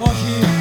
Όχι.